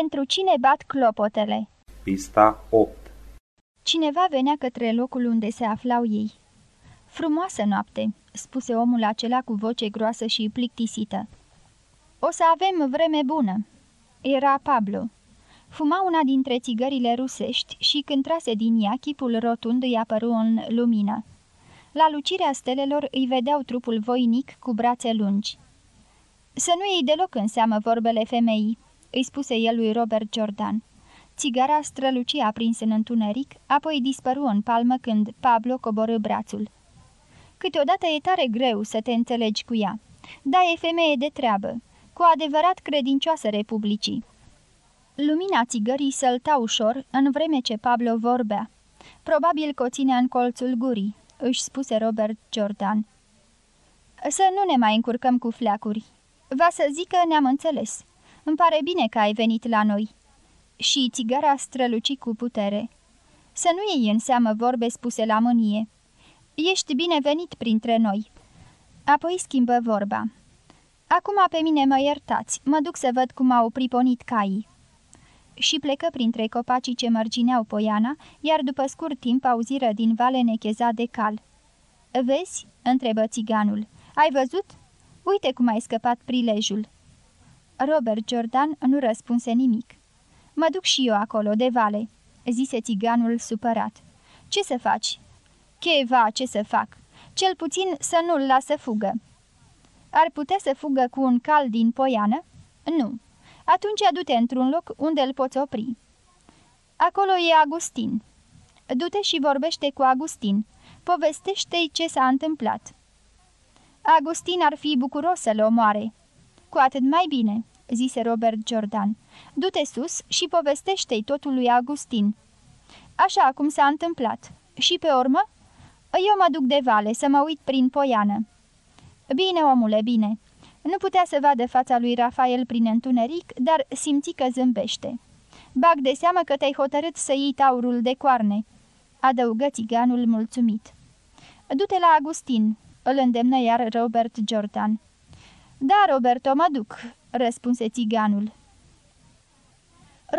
Pentru cine bat clopotele? Pista 8 Cineva venea către locul unde se aflau ei. Frumoasă noapte, spuse omul acela cu voce groasă și plictisită. O să avem vreme bună. Era Pablo. Fuma una dintre țigările rusești și când trase din ea, chipul rotund îi apăru în lumină. La lucirea stelelor îi vedeau trupul voinic cu brațe lungi. Să nu iei deloc în seamă vorbele femeii, îi spuse el lui Robert Jordan. Țigara străluci aprins în întuneric, apoi dispăru în palmă când Pablo coborâ brațul. Câteodată e tare greu să te înțelegi cu ea. Da, e femeie de treabă, cu adevărat credincioasă republicii. Lumina țigării sălta ușor, în vreme ce Pablo vorbea. Probabil că o ține în colțul gurii, își spuse Robert Jordan. Să nu ne mai încurcăm cu fleacuri. Va să zică ne-am înțeles. Îmi pare bine că ai venit la noi." Și țigara străluci cu putere. Să nu iei în seamă vorbe spuse la mânie. Ești binevenit printre noi." Apoi schimbă vorba. Acum pe mine mă iertați, mă duc să văd cum au priponit caii." Și plecă printre copacii ce mărgineau poiana, iar după scurt timp auziră din vale necheza de cal. Vezi?" întrebă țiganul. Ai văzut? Uite cum ai scăpat prilejul." Robert Jordan nu răspunse nimic. Mă duc și eu acolo, de vale," zise țiganul supărat. Ce să faci?" Cheva, ce să fac? Cel puțin să nu-l lasă fugă." Ar putea să fugă cu un cal din poiană?" Nu. Atunci du-te într-un loc unde îl poți opri." Acolo e Agustin." Du-te și vorbește cu Agustin. Povestește-i ce s-a întâmplat." Agustin ar fi bucuros să-l omoare." Cu atât mai bine," zise Robert Jordan. Du-te sus și povestește-i totul lui Agustin." Așa cum s-a întâmplat. Și pe urmă?" Eu mă duc de vale să mă uit prin poiană." Bine, omule, bine." Nu putea să vadă fața lui Rafael prin întuneric, dar simți că zâmbește. Bag de seamă că te-ai hotărât să iei taurul de coarne," adăugă țiganul mulțumit. Du-te la Agustin," îl îndemnă iar Robert Jordan. Da, Roberto, mă duc," răspunse țiganul.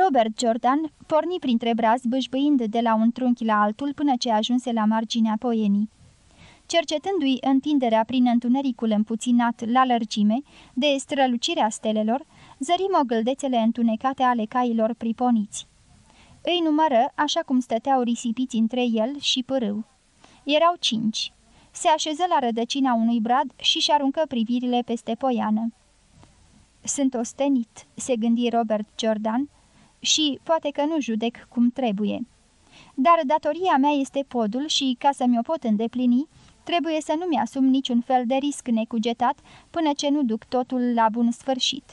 Robert Jordan porni printre braz, bâșbâind de la un trunchi la altul până ce ajunse la marginea poienii. Cercetându-i întinderea prin întunericul împuținat la lărgime, de strălucirea stelelor, zări mogâldețele întunecate ale cailor priponiți. Îi numără așa cum stăteau risipiți între el și pârâu. Erau cinci se așeză la rădăcina unui brad și-și aruncă privirile peste poiană. Sunt ostenit," se gândi Robert Jordan, și poate că nu judec cum trebuie. Dar datoria mea este podul și, ca să mi-o pot îndeplini, trebuie să nu mi-asum niciun fel de risc necugetat până ce nu duc totul la bun sfârșit.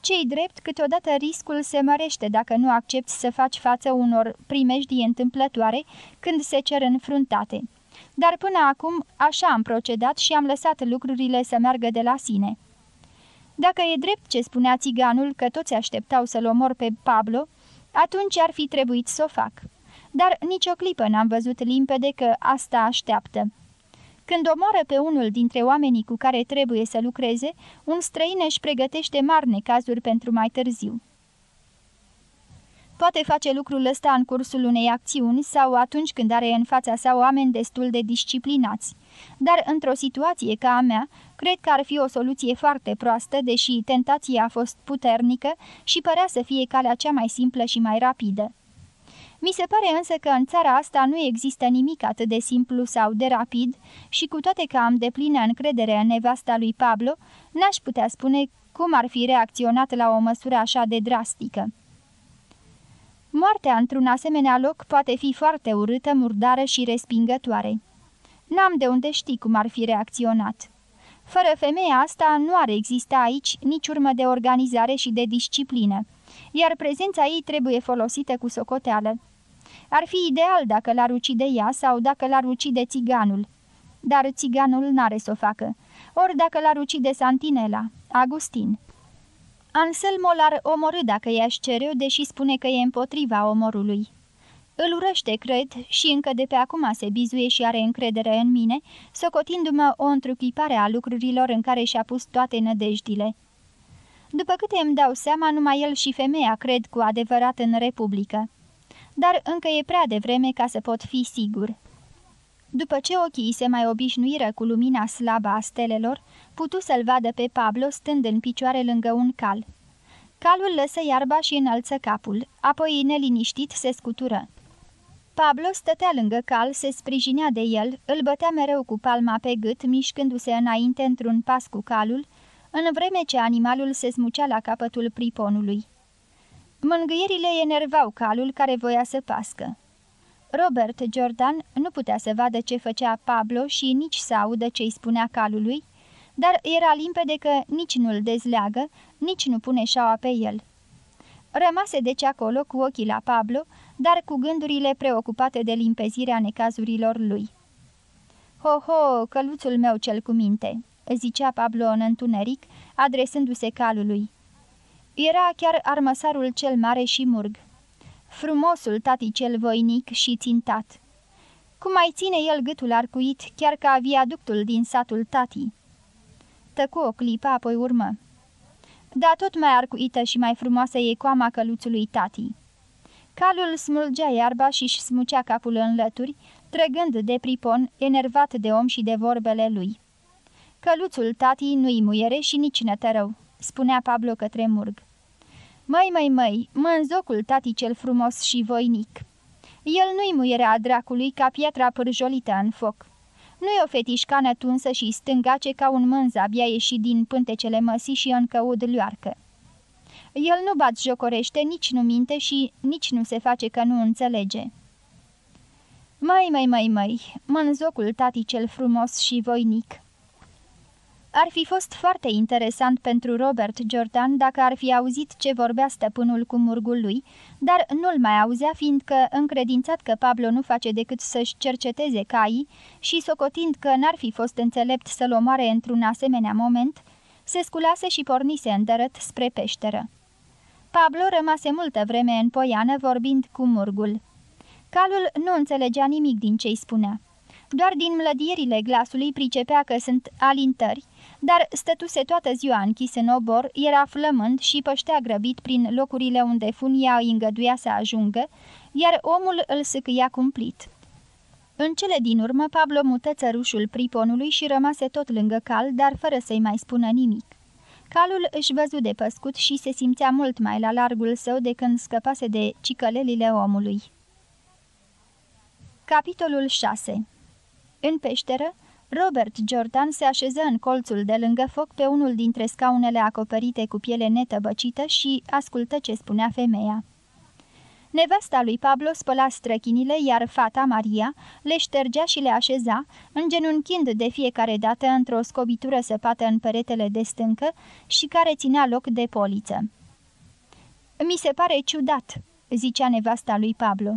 Cei drept, câteodată riscul se mărește dacă nu accepti să faci față unor primejdii întâmplătoare când se cer înfruntate dar până acum așa am procedat și am lăsat lucrurile să meargă de la sine. Dacă e drept ce spunea țiganul că toți așteptau să-l omor pe Pablo, atunci ar fi trebuit să o fac. Dar nicio clipă n-am văzut limpede că asta așteaptă. Când omoară pe unul dintre oamenii cu care trebuie să lucreze, un străin își pregătește mari necazuri pentru mai târziu. Poate face lucrul ăsta în cursul unei acțiuni sau atunci când are în fața sa oameni destul de disciplinați. Dar într-o situație ca a mea, cred că ar fi o soluție foarte proastă, deși tentația a fost puternică și părea să fie calea cea mai simplă și mai rapidă. Mi se pare însă că în țara asta nu există nimic atât de simplu sau de rapid și cu toate că am deplină încredere în nevasta lui Pablo, n-aș putea spune cum ar fi reacționat la o măsură așa de drastică. Moartea într-un asemenea loc poate fi foarte urâtă, murdară și respingătoare. N-am de unde ști cum ar fi reacționat. Fără femeia asta nu ar exista aici nici urmă de organizare și de disciplină, iar prezența ei trebuie folosită cu socoteală. Ar fi ideal dacă l-ar ucide ea sau dacă l-ar ucide țiganul. Dar țiganul n-are să o facă. Ori dacă l-ar ucide Santinela, Agustin. Anselmo l-ar omorâ dacă i-aș cere, deși spune că e împotriva omorului. Îl urăște, cred, și încă de pe acum se bizuie și are încredere în mine, socotindu-mă o întruchipare a lucrurilor în care și-a pus toate nădejdile. După câte îmi dau seama, numai el și femeia cred cu adevărat în Republică. Dar încă e prea devreme ca să pot fi sigur. După ce ochii se mai obișnuiră cu lumina slabă a stelelor, putu să-l vadă pe Pablo stând în picioare lângă un cal. Calul lăsă iarba și înălță capul, apoi neliniștit se scutură. Pablo stătea lângă cal, se sprijinea de el, îl bătea mereu cu palma pe gât, mișcându-se înainte într-un pas cu calul, în vreme ce animalul se smucea la capătul priponului. Mângâierile enervau calul care voia să pască. Robert Jordan nu putea să vadă ce făcea Pablo și nici să audă ce-i spunea calului, dar era limpede că nici nu-l dezleagă, nici nu pune șaua pe el. Rămase deci acolo cu ochii la Pablo, dar cu gândurile preocupate de limpezirea necazurilor lui. Ho-ho, căluțul meu cel cu minte!" zicea Pablo în întuneric, adresându-se calului. Era chiar armăsarul cel mare și murg. Frumosul tati cel voinic și țintat. Cum mai ține el gâtul arcuit, chiar ca viaductul din satul tati. Tăcu o clipă, apoi urmă. Da, tot mai arcuită și mai frumoasă e coama căluțului tati. Calul smulgea iarba și-și smucea capul în lături, trăgând de pripon, enervat de om și de vorbele lui. Căluțul tatii nu-i muiere și nici nătărău, spunea Pablo către murg. Măi, măi, măi, mânzocul tati cel frumos și voinic. El nu-i muierea dracului ca piatra pârjolită în foc. Nu-i o fetișcană tunsă și stângace ca un mânz abia ieșit din pântecele măsii și încăud luarcă. El nu bat jocorește, nici nu minte și nici nu se face că nu înțelege. Mai, mai, mai, mai, mânzocul tati cel frumos și voinic. Ar fi fost foarte interesant pentru Robert Jordan dacă ar fi auzit ce vorbea stăpânul cu murgul lui, dar nu-l mai auzea fiindcă, încredințat că Pablo nu face decât să-și cerceteze caii și socotind că n-ar fi fost înțelept să-l omoare într-un asemenea moment, se sculase și pornise îndărât spre peșteră. Pablo rămase multă vreme în poiană vorbind cu murgul. Calul nu înțelegea nimic din ce-i spunea. Doar din mlădierile glasului pricepea că sunt alintări, dar stătuse toată ziua închis în obor, era flămând și păștea grăbit prin locurile unde funia îi îngăduia să ajungă, iar omul îl sâcâia cumplit. În cele din urmă, Pablo mută țărușul priponului și rămase tot lângă cal, dar fără să-i mai spună nimic. Calul își văzu de păscut și se simțea mult mai la largul său de când scăpase de cicălelile omului. Capitolul 6 În peșteră, Robert Jordan se așeză în colțul de lângă foc pe unul dintre scaunele acoperite cu piele netăbăcită și ascultă ce spunea femeia. Nevasta lui Pablo spăla străchinile, iar fata, Maria, le ștergea și le așeza, îngenunchind de fiecare dată într-o scobitură săpată în peretele de stâncă și care ținea loc de poliță. Mi se pare ciudat," zicea nevasta lui Pablo.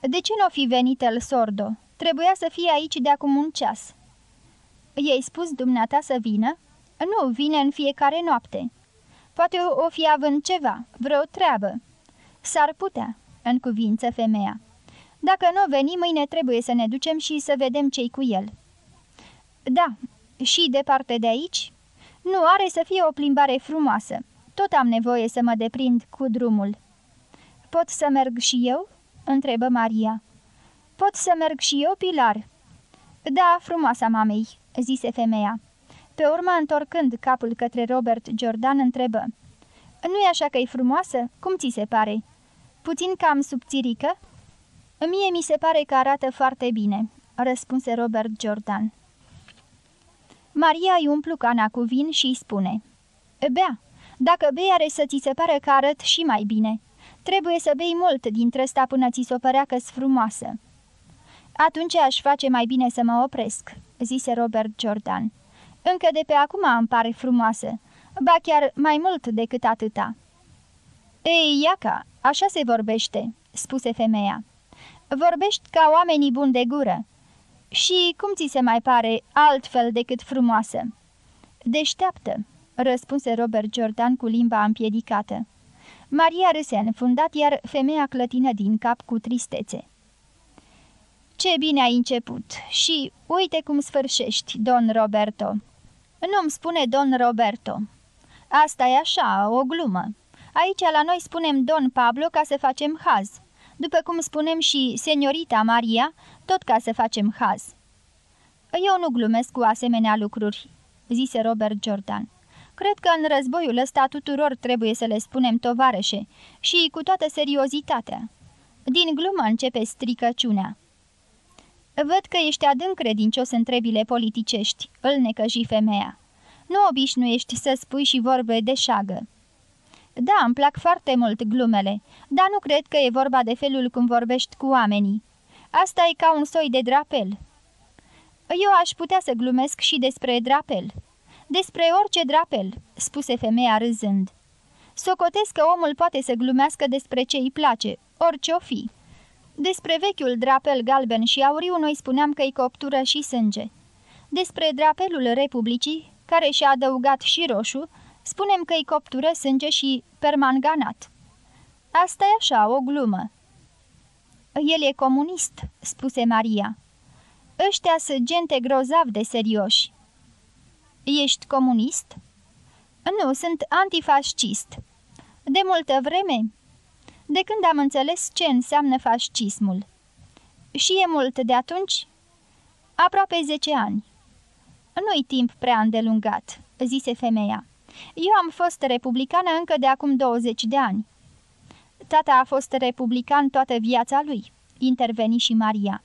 De ce nu fi venit el sordo? Trebuia să fie aici de acum un ceas." I-ai spus dumneata să vină?" Nu, vine în fiecare noapte." Poate o fi având ceva, vreo treabă." S-ar putea," în cuvință femeia. Dacă nu veni, mâine trebuie să ne ducem și să vedem ce-i cu el." Da, și departe de aici?" Nu, are să fie o plimbare frumoasă. Tot am nevoie să mă deprind cu drumul." Pot să merg și eu?" întrebă Maria. Pot să merg și eu, Pilar?" Da, frumoasa mamei," zise femeia. Pe urmă, întorcând capul către Robert Jordan, întrebă. Nu-i așa că e frumoasă? Cum ți se pare?" Puțin cam subțirică?" Mie mi se pare că arată foarte bine," răspunse Robert Jordan. Maria îi umplu cana cu vin și îi spune. Bea, dacă bei are să ți se pare că arăt și mai bine. Trebuie să bei mult dintre ăsta până ți s-o părea că frumoasă." Atunci aș face mai bine să mă opresc," zise Robert Jordan. Încă de pe acum îmi pare frumoasă, ba chiar mai mult decât atâta." Ei, Iaca, așa se vorbește," spuse femeia. Vorbești ca oamenii buni de gură. Și cum ți se mai pare altfel decât frumoasă?" Deșteaptă," răspunse Robert Jordan cu limba împiedicată. Maria râse înfundat, iar femeia clătină din cap cu tristețe. Ce bine ai început și uite cum sfârșești, don Roberto." Nu-mi spune don Roberto." Asta e așa, o glumă. Aici la noi spunem Don Pablo ca să facem haz, după cum spunem și Seniorita Maria, tot ca să facem haz. Eu nu glumesc cu asemenea lucruri, zise Robert Jordan. Cred că în războiul ăsta tuturor trebuie să le spunem tovarășe și cu toată seriozitatea. Din glumă începe stricăciunea. Văd că ești adânc credincios în trebile politicești, îl necăji femeia. Nu obișnuiești să spui și vorbe de șagă. Da, îmi plac foarte mult glumele, dar nu cred că e vorba de felul cum vorbești cu oamenii. Asta e ca un soi de drapel. Eu aș putea să glumesc și despre drapel. Despre orice drapel, spuse femeia râzând. Socotesc că omul poate să glumească despre ce îi place, orice-o fi. Despre vechiul drapel galben și auriu noi spuneam că-i coptură și sânge. Despre drapelul Republicii, care și-a adăugat și roșu, spunem că-i coptură, sânge și permanganat. asta e așa, o glumă. El e comunist, spuse Maria. Ăștia sunt gente grozav de serioși. Ești comunist? Nu, sunt antifascist. De multă vreme? De când am înțeles ce înseamnă fascismul. Și e mult de atunci? Aproape zece ani. Nu-i timp prea îndelungat, zise femeia. Eu am fost republicană încă de acum 20 de ani. Tata a fost republican toată viața lui, interveni și Maria.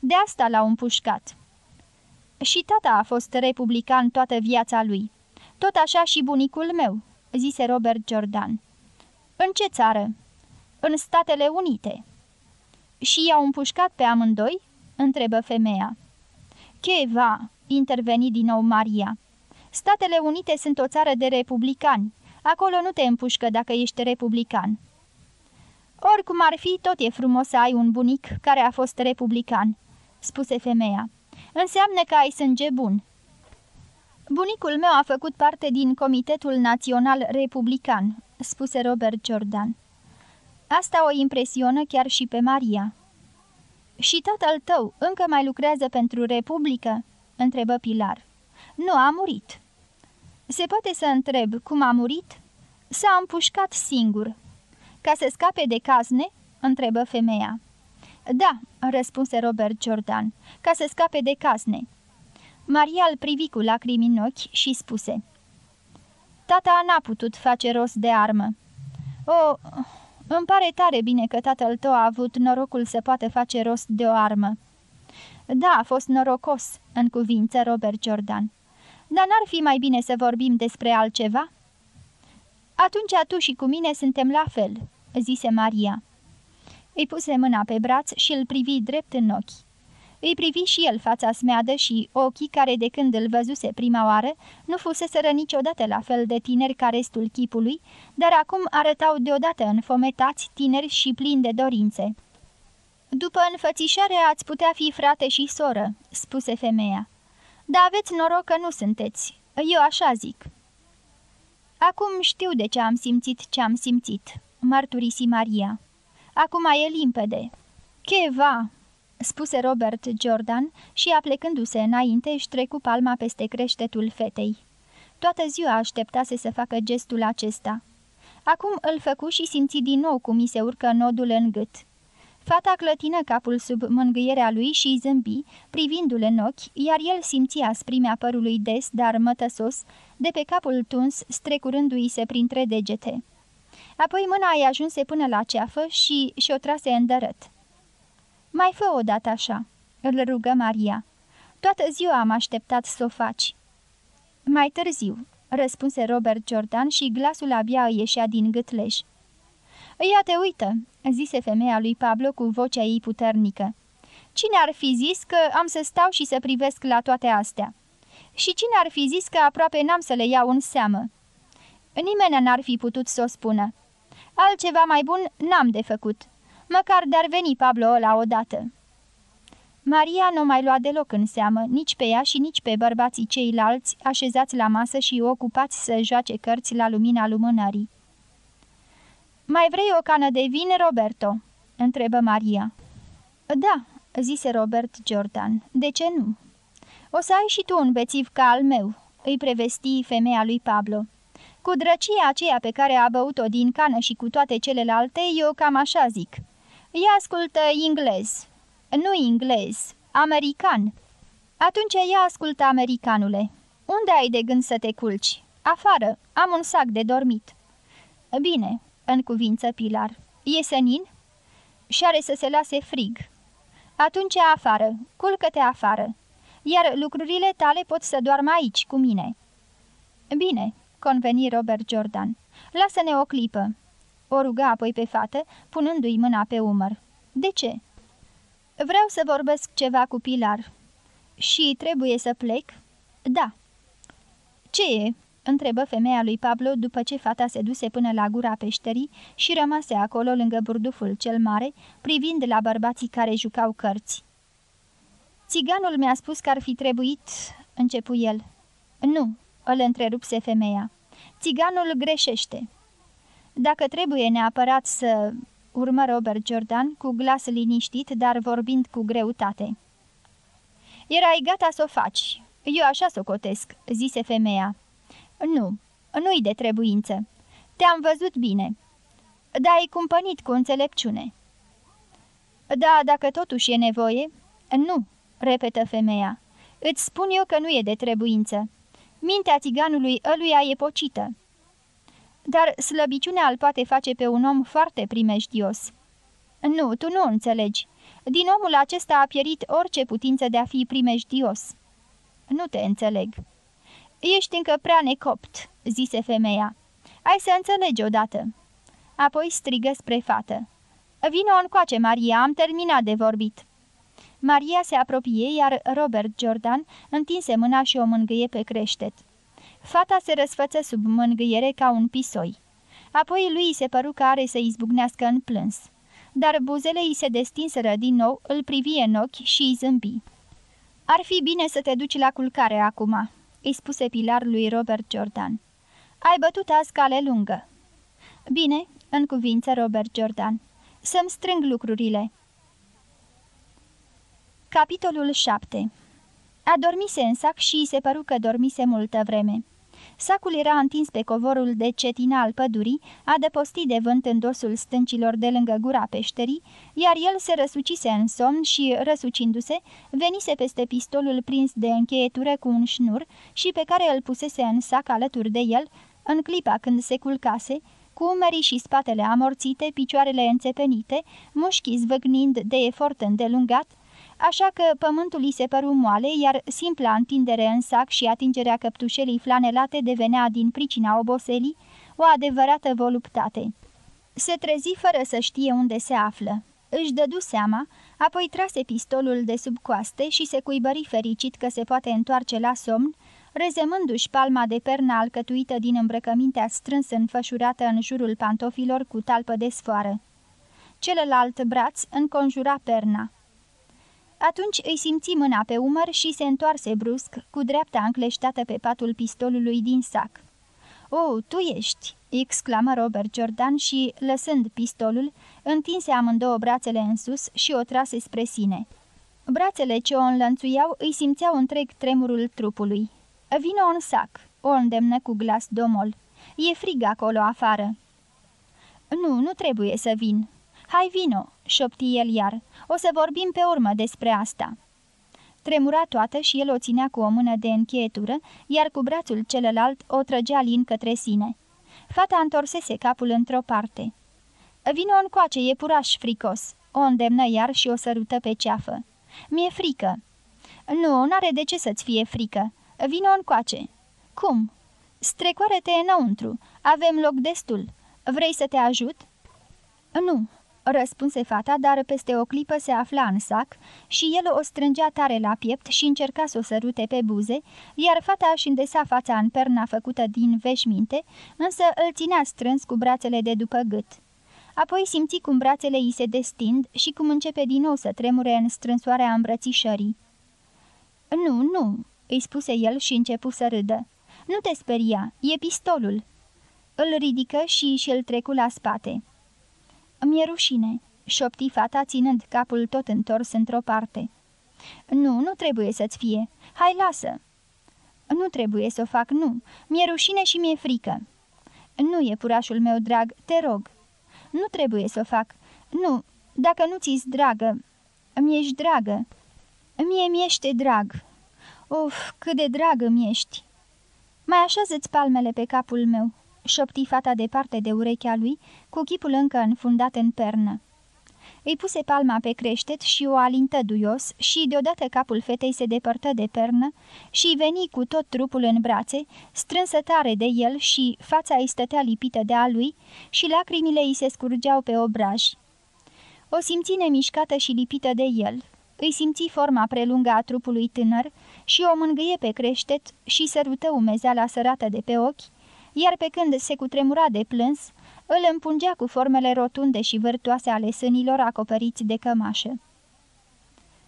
De asta l-au împușcat. Și tata a fost republican toată viața lui. Tot așa și bunicul meu, zise Robert Jordan. În ce țară? În Statele Unite. Și i-au împușcat pe amândoi? întrebă femeia. Cheva, interveni din nou Maria. Statele Unite sunt o țară de republicani. Acolo nu te împușcă dacă ești republican. Oricum ar fi, tot e frumos să ai un bunic care a fost republican, spuse femeia. Înseamnă că ai sânge bun. Bunicul meu a făcut parte din Comitetul Național Republican, spuse Robert Jordan. Asta o impresionă chiar și pe Maria. Și tatăl tău încă mai lucrează pentru Republică?" întrebă Pilar. Nu a murit." Se poate să întreb cum a murit?" S-a împușcat singur." Ca să scape de casne?" întrebă femeia. Da," răspunse Robert Jordan, ca să scape de casne." Maria îl privi cu lacrimi în ochi și spuse Tata n-a putut face rost de armă." O, îmi pare tare bine că tatăl tău a avut norocul să poată face rost de o armă." Da, a fost norocos," în cuvință Robert Jordan. Dar n-ar fi mai bine să vorbim despre altceva?" Atunci tu și cu mine suntem la fel," zise Maria. Îi puse mâna pe braț și îl privi drept în ochi. Îi privi și el fața smeadă și ochii care de când îl văzuse prima oară nu fuseseră niciodată la fel de tineri ca restul chipului, dar acum arătau deodată înfometați, tineri și plini de dorințe. După înfățișare ați putea fi frate și soră," spuse femeia. Dar aveți noroc că nu sunteți. Eu așa zic." Acum știu de ce am simțit ce am simțit," mărturisi Maria. Acum e limpede." Cheva!" Spuse Robert Jordan și, aplecându-se înainte, își trecu palma peste creștetul fetei. Toată ziua așteptase să facă gestul acesta. Acum îl făcu și simți din nou cum i se urcă nodul în gât. Fata clătină capul sub mângâierea lui și zâmbi, privindu-l în ochi, iar el simțea sprimea părului des, dar mătăsos, de pe capul tuns, strecurându-i se printre degete. Apoi mâna i ajunse până la ceafă și și-o trase în dărăt. Mai fă o dată așa," îl rugă Maria. Toată ziua am așteptat să o faci." Mai târziu," răspunse Robert Jordan și glasul abia îi ieșea din gâtleș. Ia te uită," zise femeia lui Pablo cu vocea ei puternică. Cine ar fi zis că am să stau și să privesc la toate astea? Și cine ar fi zis că aproape n-am să le iau în seamă? Nimeni n-ar fi putut să o spună. Altceva mai bun n-am de făcut. Măcar de-ar veni Pablo ăla odată. Maria nu mai lua deloc în seamă, nici pe ea și nici pe bărbații ceilalți, așezați la masă și ocupați să joace cărți la lumina lumânării. Mai vrei o cană de vin, Roberto?" întrebă Maria. Da," zise Robert Jordan. De ce nu?" O să ai și tu un bețiv ca al meu," îi prevesti femeia lui Pablo. Cu drăcia aceea pe care a băut-o din cană și cu toate celelalte, eu cam așa zic. Ea ascultă englez. Nu englez, american. Atunci ea ascultă americanule. Unde ai de gând să te culci? Afară, am un sac de dormit. Bine, în cuvință Pilar. E senin? Și are să se lase frig. Atunci afară, culcă-te afară. Iar lucrurile tale pot să doarmă aici, cu mine. Bine, conveni Robert Jordan. Lasă-ne o clipă. O ruga apoi pe fată, punându-i mâna pe umăr. De ce? Vreau să vorbesc ceva cu Pilar. Și trebuie să plec? Da. Ce e? întrebă femeia lui Pablo după ce fata se duse până la gura peșterii și rămase acolo lângă burduful cel mare, privind la bărbații care jucau cărți. Țiganul mi-a spus că ar fi trebuit, începu el. Nu, îl întrerupse femeia. Țiganul greșește. Dacă trebuie neapărat să... urmă Robert Jordan cu glas liniștit, dar vorbind cu greutate. Erai gata să o faci. Eu așa s-o cotesc, zise femeia. Nu, nu-i de trebuință. Te-am văzut bine. Da, ai cumpănit cu înțelepciune. Da, dacă totuși e nevoie... Nu, repetă femeia. Îți spun eu că nu e de trebuință. Mintea țiganului ăluia e pocită. Dar slăbiciunea îl poate face pe un om foarte primejdios. Nu, tu nu înțelegi. Din omul acesta a pierit orice putință de a fi primejdios. Nu te înțeleg. Ești încă prea necopt," zise femeia. Ai să înțelegi odată." Apoi strigă spre fată. Vino încoace, Maria, am terminat de vorbit." Maria se apropie, iar Robert Jordan întinse mâna și o mângâie pe creștet. Fata se răsfăță sub mângâiere ca un pisoi. Apoi lui se păru că are să izbucnească în plâns. Dar buzele îi se destinseră din nou, îl privie în ochi și îi zâmbi. Ar fi bine să te duci la culcare acum," îi spuse Pilar lui Robert Jordan. Ai bătut azi cale lungă." Bine," în cuvință Robert Jordan. Să-mi strâng lucrurile." Capitolul 7 Adormise în sac și se păru că dormise multă vreme. Sacul era întins pe covorul de cetina al pădurii, adăpostit de vânt în dosul stâncilor de lângă gura peșterii, iar el se răsucise în somn și, răsucindu-se, venise peste pistolul prins de încheietură cu un șnur și pe care îl pusese în sac alături de el, în clipa când se culcase, cu umerii și spatele amorțite, picioarele înțepenite, mușchii zvâgnind de efort îndelungat, așa că pământul îi se păru moale, iar simpla întindere în sac și atingerea căptușelii flanelate devenea din pricina oboselii o adevărată voluptate. Se trezi fără să știe unde se află. Își dădu seama, apoi trase pistolul de sub coaste și se cuibări fericit că se poate întoarce la somn, rezemându-și palma de pernă alcătuită din îmbrăcămintea strâns înfășurată în jurul pantofilor cu talpă de sfoară. Celălalt braț înconjura perna. Atunci îi simți mâna pe umăr și se întoarse brusc, cu dreapta încleștată pe patul pistolului din sac. O, tu ești!" exclamă Robert Jordan și, lăsând pistolul, întinse amândouă brațele în sus și o trase spre sine. Brațele ce o înlănțuiau îi simțeau întreg tremurul trupului. Vino în sac!" o îndemnă cu glas domol. E frig acolo afară." Nu, nu trebuie să vin." Hai vino!" Șopti el iar. O să vorbim pe urmă despre asta." Tremura toată și el o ținea cu o mână de încheietură, iar cu brațul celălalt o trăgea lin către sine. Fata întorsese capul într-o parte. Vino încoace, e puraș fricos!" O îndemnă iar și o sărută pe ceafă. Mi-e frică." Nu, n-are de ce să-ți fie frică. Vino încoace." Cum?" Strecoare-te înăuntru. Avem loc destul. Vrei să te ajut?" Nu, răspunse fata, dar peste o clipă se afla în sac și el o strângea tare la piept și încerca să o sărute pe buze, iar fata își îndesa fața în perna făcută din veșminte, însă îl ținea strâns cu brațele de după gât. Apoi simți cum brațele îi se destind și cum începe din nou să tremure în strânsoarea îmbrățișării. Nu, nu," îi spuse el și începu să râdă. Nu te speria, e pistolul." Îl ridică și și-l trecu la spate. Mi-e rușine," șopti fata ținând capul tot întors într-o parte. Nu, nu trebuie să-ți fie. Hai, lasă!" Nu trebuie să o fac, nu. Mi-e rușine și mi-e frică." Nu e purașul meu drag, te rog. Nu trebuie să o fac. Nu, dacă nu ți-s dragă, mi-ești dragă. Mie mi-ește drag. Uf, cât de dragă mi-ești. Mai așează-ți palmele pe capul meu, șopti fata departe de urechea lui, cu chipul încă înfundat în pernă. Îi puse palma pe creștet și o alintă duios și deodată capul fetei se depărtă de pernă și veni cu tot trupul în brațe, strânsă tare de el și fața îi stătea lipită de a lui și lacrimile îi se scurgeau pe obraj. O simți nemișcată și lipită de el. Îi simți forma prelungă a trupului tânăr și o mângâie pe creștet și sărută umezeala sărată de pe ochi, iar pe când se cutremura de plâns, îl împungea cu formele rotunde și vârtoase ale sânilor acoperiți de cămașă.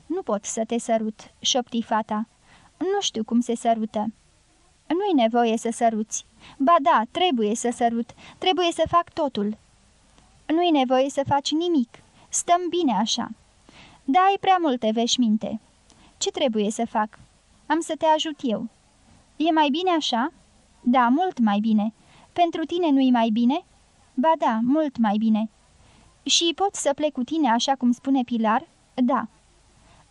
Nu pot să te sărut," șopti fata. Nu știu cum se sărută." Nu-i nevoie să săruți. Ba da, trebuie să sărut, trebuie să fac totul." Nu-i nevoie să faci nimic. Stăm bine așa." Da, ai prea multe veșminte." Ce trebuie să fac?" Am să te ajut eu." E mai bine așa?" Da, mult mai bine. Pentru tine nu-i mai bine?" Ba da, mult mai bine." Și pot să plec cu tine așa cum spune Pilar?" Da."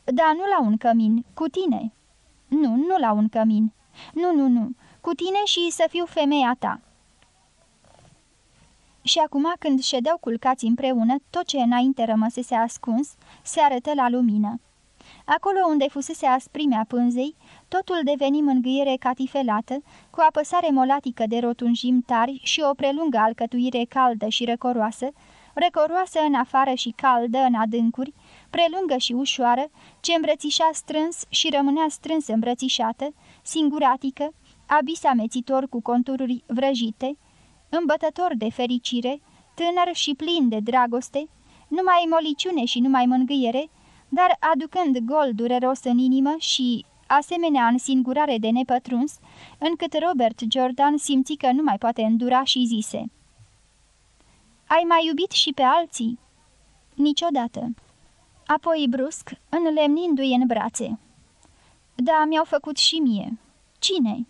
Da, nu la un cămin, cu tine." Nu, nu la un cămin. Nu, nu, nu, cu tine și să fiu femeia ta." Și acum, când ședeau culcați împreună, tot ce înainte rămăsese ascuns, se arătă la lumină. Acolo unde fusese asprimea pânzei, totul deveni mângâiere catifelată, cu apăsare molatică de rotunjim tari și o prelungă alcătuire caldă și răcoroasă, răcoroasă în afară și caldă în adâncuri, prelungă și ușoară, ce îmbrățișa strâns și rămânea strâns îmbrățișată, singuratică, abis amețitor cu contururi vrăjite, îmbătător de fericire, tânăr și plin de dragoste, numai moliciune și numai mângâiere, dar aducând gol dureros în inimă și asemenea în singurare de nepătruns, încât Robert Jordan simți că nu mai poate îndura și zise Ai mai iubit și pe alții?" Niciodată." Apoi brusc, înlemnindu-i în brațe. Da, mi-au făcut și mie." Cine?"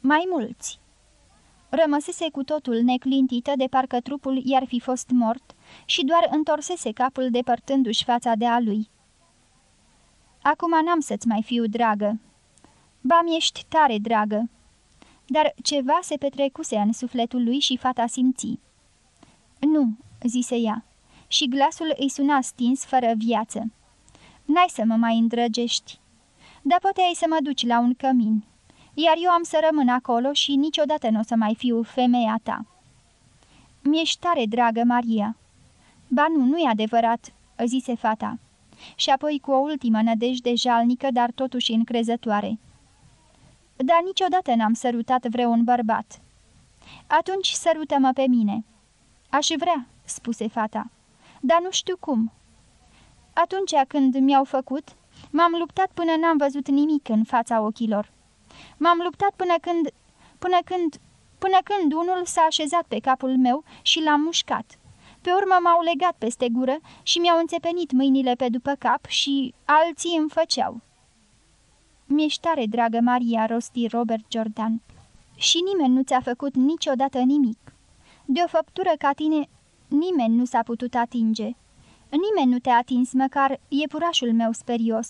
Mai mulți." Rămăsese cu totul neclintită de parcă trupul i-ar fi fost mort și doar întorsese capul depărtându-și fața de a lui. Acum n-am să-ți mai fiu dragă. Ba, mi-ești tare dragă." Dar ceva se petrecuse în sufletul lui și fata simți. Nu," zise ea, și glasul îi suna stins fără viață. N-ai să mă mai îndrăgești. Dar poate ai să mă duci la un cămin, iar eu am să rămân acolo și niciodată nu o să mai fiu femeia ta." Mi-ești tare dragă, Maria." Ba nu, nu-i adevărat," zise fata și apoi cu o ultimă nădejde jalnică, dar totuși încrezătoare. Dar niciodată n-am sărutat vreun bărbat. Atunci sărută-mă pe mine. Aș vrea, spuse fata, dar nu știu cum. Atunci când mi-au făcut, m-am luptat până n-am văzut nimic în fața ochilor. M-am luptat până când, până când, până când unul s-a așezat pe capul meu și l-am mușcat. Pe urmă m-au legat peste gură și mi-au înțepenit mâinile pe după cap și alții îmi făceau. Mi-ești tare, dragă Maria, rosti Robert Jordan. Și nimeni nu ți-a făcut niciodată nimic. De o făptură ca tine, nimeni nu s-a putut atinge. Nimeni nu te-a atins, măcar iepurașul meu sperios.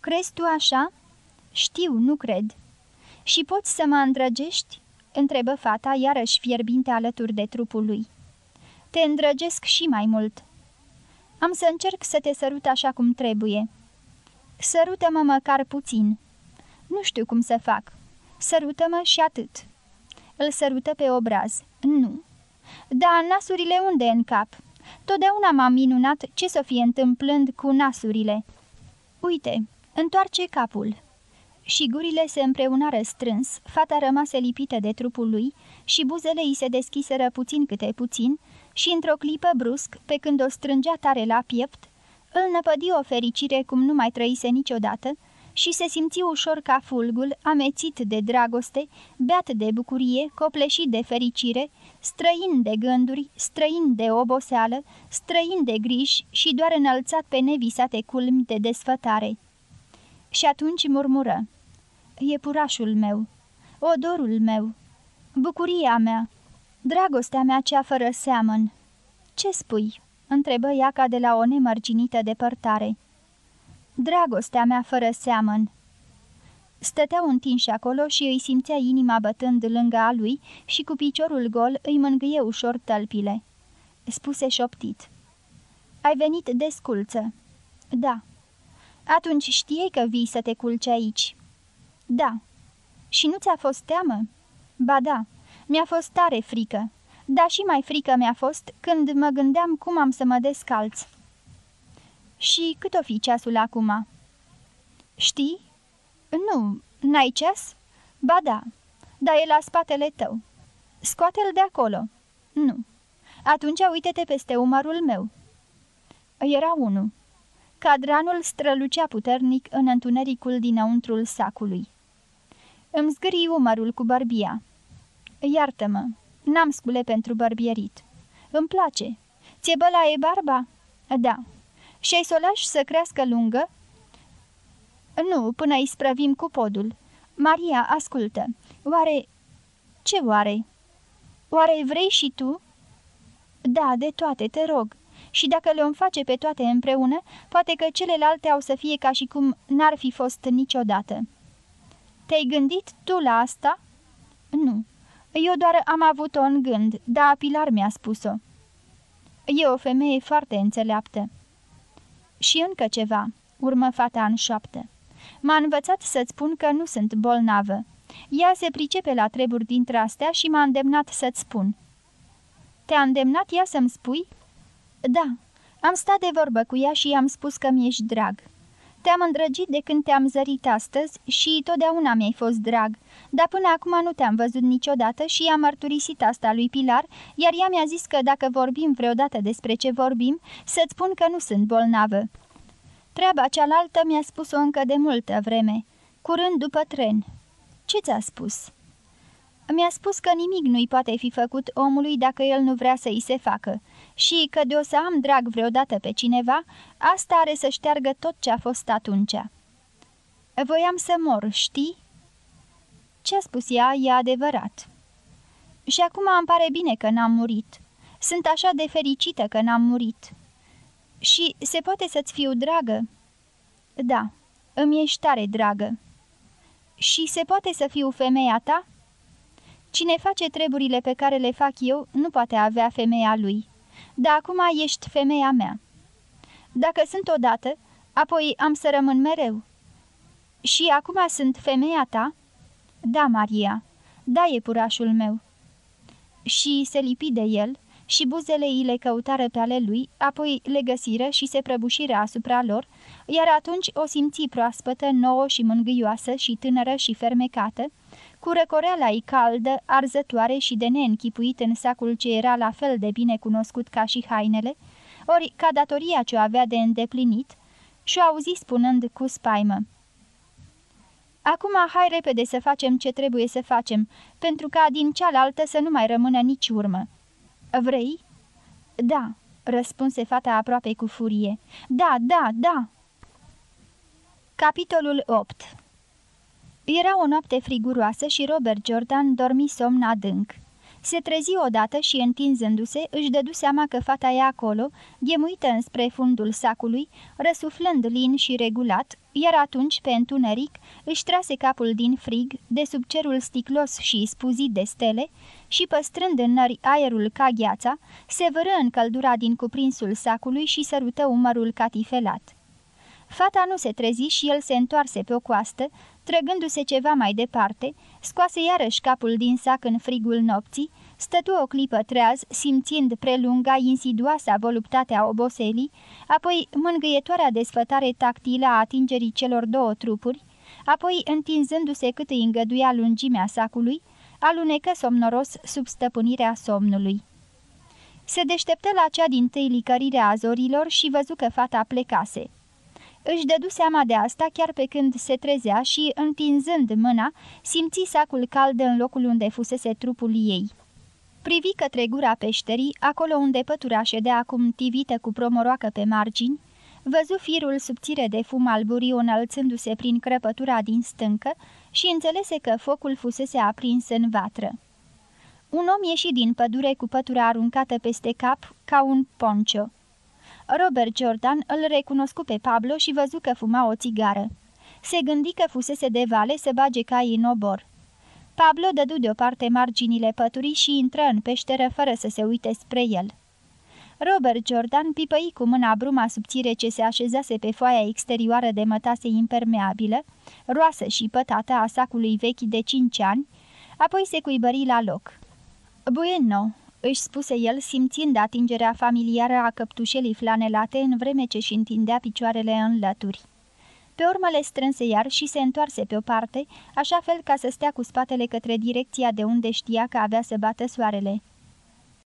Crezi tu așa? Știu, nu cred. Și poți să mă îndrăgești?" întrebă fata, iarăși fierbinte alături de trupul lui. Te îndrăgesc și mai mult. Am să încerc să te sărut așa cum trebuie. Sărută-mă măcar puțin. Nu știu cum să fac. Sărută-mă și atât. Îl sărută pe obraz. Nu. Da, nasurile unde în cap? Totdeauna m-am minunat ce să fie întâmplând cu nasurile. Uite, întoarce capul. Și gurile se împreunară strâns, fata rămase lipită de trupul lui și buzele îi se deschiseră puțin câte puțin, și într-o clipă brusc, pe când o strângea tare la piept, îl năpădi o fericire cum nu mai trăise niciodată și se simți ușor ca fulgul, amețit de dragoste, beat de bucurie, copleșit de fericire, străin de gânduri, străin de oboseală, străin de griji și doar înălțat pe nevisate culmi de desfătare. Și atunci murmură, E purașul meu, odorul meu, bucuria mea, Dragostea mea cea fără seamăn. Ce spui?" întrebă ea ca de la o nemărginită depărtare. Dragostea mea fără seamăn." Stăteau întinși acolo și îi simțea inima bătând lângă a lui și cu piciorul gol îi mângâie ușor tălpile. Spuse șoptit. Ai venit de sculță." Da." Atunci știai că vii să te culci aici." Da." Și nu ți-a fost teamă?" Ba da, mi-a fost tare frică, dar și mai frică mi-a fost când mă gândeam cum am să mă descalț." Și cât o fi ceasul acum?" Știi?" Nu, n-ai ceas?" Ba da, dar e la spatele tău." Scoate-l de acolo." Nu." Atunci uite-te peste umărul meu." Era unul. Cadranul strălucea puternic în întunericul dinăuntrul sacului. Îmi zgârii umărul cu bărbia. Iartă-mă, n-am scule pentru bărbierit. Îmi place. Ție băla e barba?" Da." Și-ai să o lași să crească lungă?" Nu, până îi sprăvim cu podul. Maria, ascultă. Oare... Ce oare? Oare vrei și tu?" Da, de toate, te rog. Și dacă le-om face pe toate împreună, poate că celelalte au să fie ca și cum n-ar fi fost niciodată." Te-ai gândit tu la asta?" Nu. Eu doar am avut-o în gând, dar Pilar mi-a spus-o." E o femeie foarte înțeleaptă." Și încă ceva," urmă fata în șoaptă. M-a învățat să-ți spun că nu sunt bolnavă. Ea se pricepe la treburi dintre astea și m-a îndemnat să-ți spun." Te-a îndemnat ea să-mi spui?" Da, am stat de vorbă cu ea și i-am spus că mi-ești drag. Te-am îndrăgit de când te-am zărit astăzi și totdeauna mi-ai fost drag, dar până acum nu te-am văzut niciodată și i-am mărturisit asta lui Pilar, iar ea mi-a zis că dacă vorbim vreodată despre ce vorbim, să-ți spun că nu sunt bolnavă. Treaba cealaltă mi-a spus-o încă de multă vreme, curând după tren. Ce ți-a spus?" Mi-a spus că nimic nu-i poate fi făcut omului dacă el nu vrea să-i se facă și că de o să am drag vreodată pe cineva, asta are să șteargă tot ce a fost atunci. Voiam să mor, știi? Ce a spus ea e adevărat. Și acum îmi pare bine că n-am murit. Sunt așa de fericită că n-am murit. Și se poate să-ți fiu dragă? Da, îmi ești tare dragă. Și se poate să fiu femeia ta? Cine face treburile pe care le fac eu, nu poate avea femeia lui. Dar acum ești femeia mea. Dacă sunt odată, apoi am să rămân mereu. Și acum sunt femeia ta? Da, Maria, da, e purașul meu. Și se lipi de el și buzele îi le căutară pe ale lui, apoi le găsiră și se prăbușiră asupra lor, iar atunci o simți proaspătă, nouă și mângâioasă și tânără și fermecată, cu răcoreala ei caldă, arzătoare și de neînchipuit în sacul ce era la fel de bine cunoscut ca și hainele, ori ca datoria ce o avea de îndeplinit, și-o auzi spunând cu spaimă. Acum hai repede să facem ce trebuie să facem, pentru ca din cealaltă să nu mai rămână nici urmă. Vrei?" Da," răspunse fata aproape cu furie. Da, da, da!" Capitolul 8 Era o noapte friguroasă și Robert Jordan dormi somn adânc. Se trezi odată și, întinzându-se, își dădu seama că fata e acolo, ghemuită înspre fundul sacului, răsuflând lin și regulat, iar atunci, pe întuneric, își trase capul din frig, de sub cerul sticlos și spuzit de stele, și, păstrând în nări aerul ca gheața, se vără în căldura din cuprinsul sacului și sărută umărul catifelat. Fata nu se trezi și el se întoarse pe o coastă, trăgându-se ceva mai departe, scoase iarăși capul din sac în frigul nopții, stătu o clipă treaz, simțind prelunga insidioasa voluptatea oboselii, apoi mângâietoarea desfătare tactilă a atingerii celor două trupuri, apoi întinzându-se cât îi îngăduia lungimea sacului, alunecă somnoros sub stăpânirea somnului. Se deșteptă la cea din tâi licărire a zorilor și văzu că fata plecase. Își dădu seama de asta chiar pe când se trezea și, întinzând mâna, simți sacul cald în locul unde fusese trupul ei. Privi către gura peșterii, acolo unde pătura ședea acum tivită cu promoroacă pe margini, văzu firul subțire de fum alburiu înălțându-se prin crăpătura din stâncă și înțelese că focul fusese aprins în vatră. Un om ieși din pădure cu pătura aruncată peste cap ca un poncio. Robert Jordan îl recunoscu pe Pablo și văzu că fuma o țigară. Se gândi că fusese de vale să bage caii în obor. Pablo dădu deoparte marginile păturii și intră în peșteră fără să se uite spre el. Robert Jordan pipăi cu mâna bruma subțire ce se așezase pe foaia exterioară de mătase impermeabilă, roasă și pătată a sacului vechi de cinci ani, apoi se cuibări la loc. Bueno, își spuse el, simțind atingerea familiară a căptușelii flanelate în vreme ce și întindea picioarele în lături. Pe urmă le strânse iar și se întoarse pe o parte, așa fel ca să stea cu spatele către direcția de unde știa că avea să bată soarele.